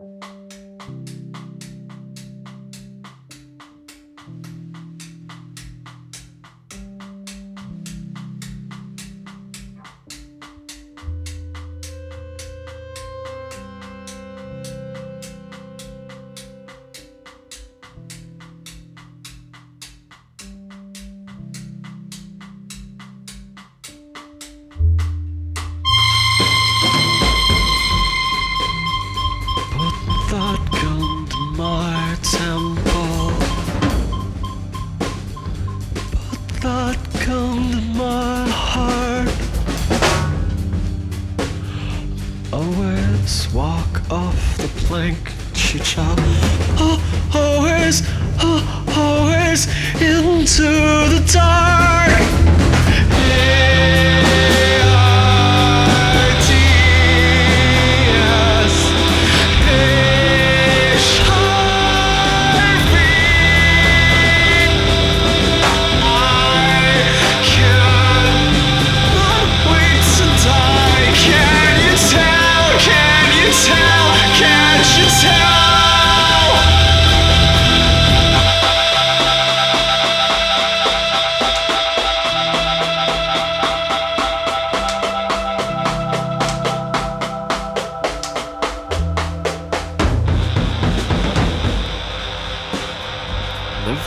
Put off the plank, chicha. Oh, always, oh, always into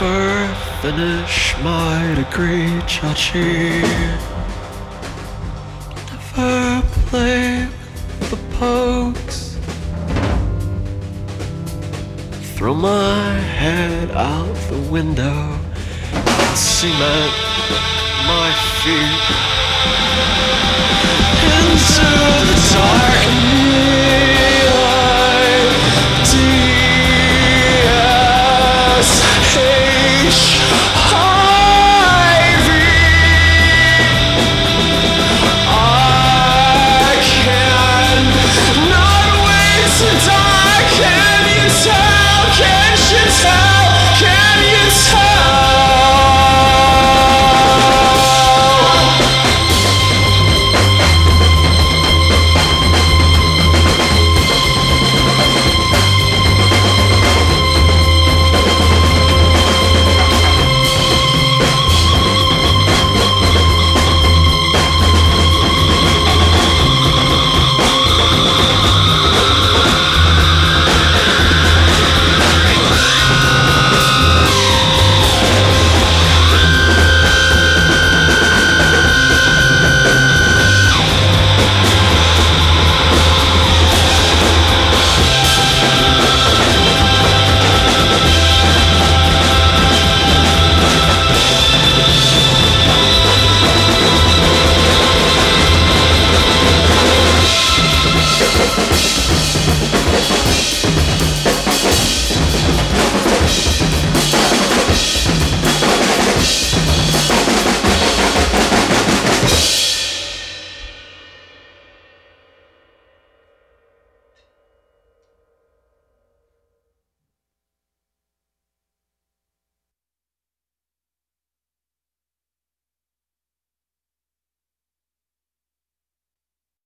Never finish my degree, Chachi. Never play with the pokes. Throw my head out the window and cement my feet into I